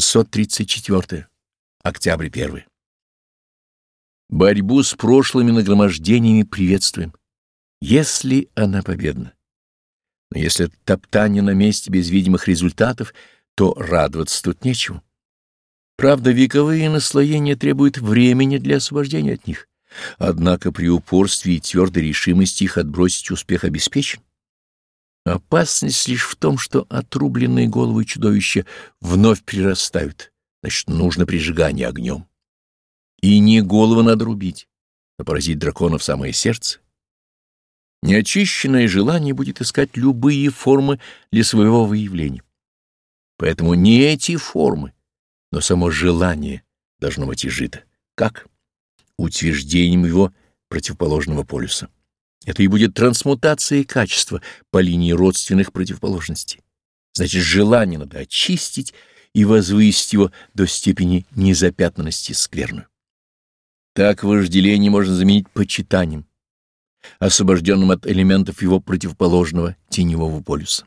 634. Октябрь 1. Борьбу с прошлыми нагромождениями приветствуем, если она победна. Но если топтание на месте без видимых результатов, то радоваться тут нечего. Правда, вековые наслоения требуют времени для освобождения от них, однако при упорстве и твердой решимости их отбросить успех обеспечен. Опасность лишь в том, что отрубленные головы чудовища вновь прирастают, значит, нужно прижигание огнем. И не голову надо рубить, а поразить дракона в самое сердце. Неочищенное желание будет искать любые формы для своего выявления. Поэтому не эти формы, но само желание должно быть изжито. Как? Утверждением его противоположного полюса. Это и будет трансмутация качества по линии родственных противоположностей. Значит, желание надо очистить и возвысить его до степени незапятнанности скверную. Так вожделение можно заменить почитанием, освобожденным от элементов его противоположного теневого полюса.